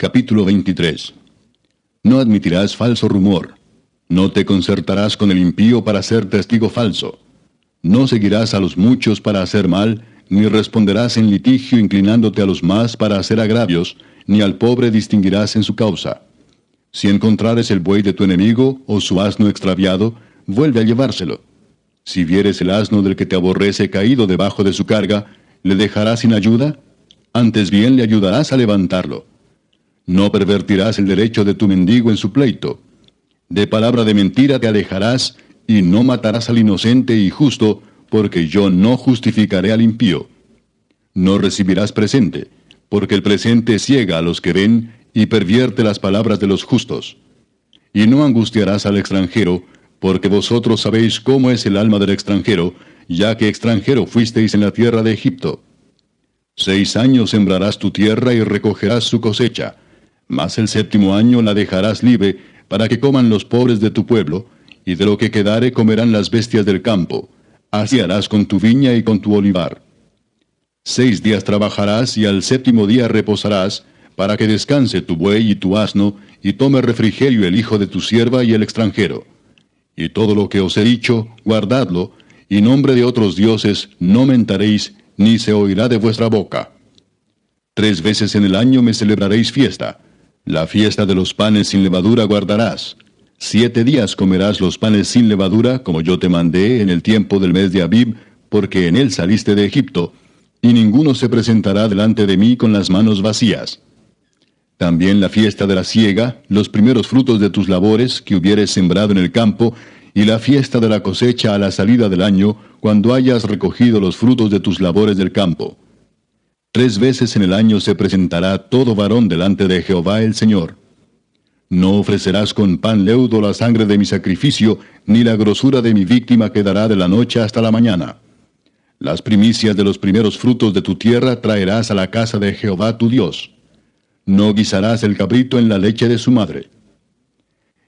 Capítulo 23 No admitirás falso rumor. No te concertarás con el impío para ser testigo falso. No seguirás a los muchos para hacer mal, ni responderás en litigio inclinándote a los más para hacer agravios, ni al pobre distinguirás en su causa. Si encontrares el buey de tu enemigo o su asno extraviado, vuelve a llevárselo. Si vieres el asno del que te aborrece caído debajo de su carga, ¿le dejarás sin ayuda? Antes bien le ayudarás a levantarlo. No pervertirás el derecho de tu mendigo en su pleito. De palabra de mentira te alejarás, y no matarás al inocente y justo, porque yo no justificaré al impío. No recibirás presente, porque el presente ciega a los que ven y pervierte las palabras de los justos. Y no angustiarás al extranjero, porque vosotros sabéis cómo es el alma del extranjero, ya que extranjero fuisteis en la tierra de Egipto. Seis años sembrarás tu tierra y recogerás su cosecha mas el séptimo año la dejarás libre, para que coman los pobres de tu pueblo, y de lo que quedare comerán las bestias del campo. Así harás con tu viña y con tu olivar. Seis días trabajarás y al séptimo día reposarás, para que descanse tu buey y tu asno, y tome refrigerio el hijo de tu sierva y el extranjero. Y todo lo que os he dicho, guardadlo, y nombre de otros dioses no mentaréis, ni se oirá de vuestra boca. Tres veces en el año me celebraréis fiesta la fiesta de los panes sin levadura guardarás. Siete días comerás los panes sin levadura, como yo te mandé en el tiempo del mes de Abib, porque en él saliste de Egipto, y ninguno se presentará delante de mí con las manos vacías. También la fiesta de la siega, los primeros frutos de tus labores que hubieres sembrado en el campo, y la fiesta de la cosecha a la salida del año, cuando hayas recogido los frutos de tus labores del campo. Tres veces en el año se presentará todo varón delante de Jehová el Señor. No ofrecerás con pan leudo la sangre de mi sacrificio, ni la grosura de mi víctima quedará de la noche hasta la mañana. Las primicias de los primeros frutos de tu tierra traerás a la casa de Jehová tu Dios. No guisarás el cabrito en la leche de su madre.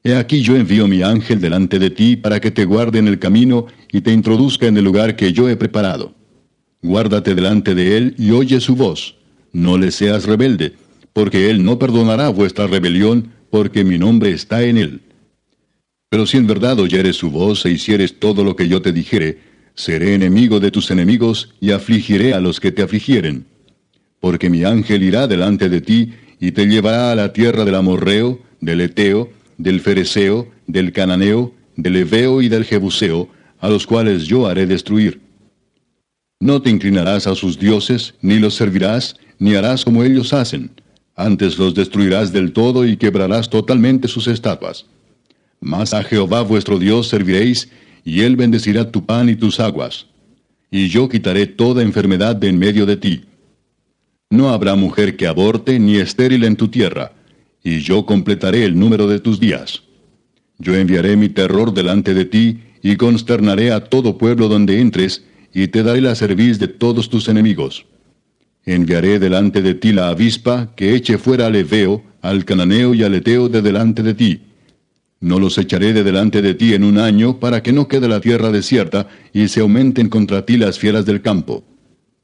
He aquí yo envío mi ángel delante de ti para que te guarde en el camino y te introduzca en el lugar que yo he preparado. Guárdate delante de él y oye su voz. No le seas rebelde, porque él no perdonará vuestra rebelión, porque mi nombre está en él. Pero si en verdad oyeres su voz e hicieres todo lo que yo te dijere, seré enemigo de tus enemigos y afligiré a los que te afligieren. Porque mi ángel irá delante de ti y te llevará a la tierra del amorreo, del eteo, del fereceo, del cananeo, del heveo y del jebuseo, a los cuales yo haré destruir. No te inclinarás a sus dioses, ni los servirás, ni harás como ellos hacen. Antes los destruirás del todo y quebrarás totalmente sus estatuas. Mas a Jehová vuestro Dios serviréis, y él bendecirá tu pan y tus aguas. Y yo quitaré toda enfermedad de en medio de ti. No habrá mujer que aborte ni estéril en tu tierra, y yo completaré el número de tus días. Yo enviaré mi terror delante de ti, y consternaré a todo pueblo donde entres, y te daré la cerviz de todos tus enemigos. Enviaré delante de ti la avispa, que eche fuera al Eveo, al Cananeo y al Eteo de delante de ti. No los echaré de delante de ti en un año, para que no quede la tierra desierta, y se aumenten contra ti las fieras del campo.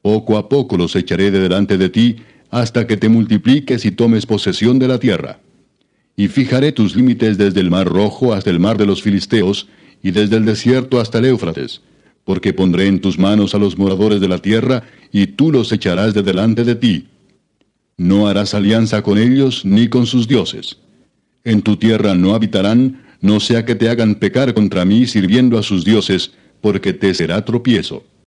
Poco a poco los echaré de delante de ti, hasta que te multipliques y tomes posesión de la tierra. Y fijaré tus límites desde el mar rojo hasta el mar de los filisteos, y desde el desierto hasta el Éufrates, porque pondré en tus manos a los moradores de la tierra, y tú los echarás de delante de ti. No harás alianza con ellos ni con sus dioses. En tu tierra no habitarán, no sea que te hagan pecar contra mí sirviendo a sus dioses, porque te será tropiezo.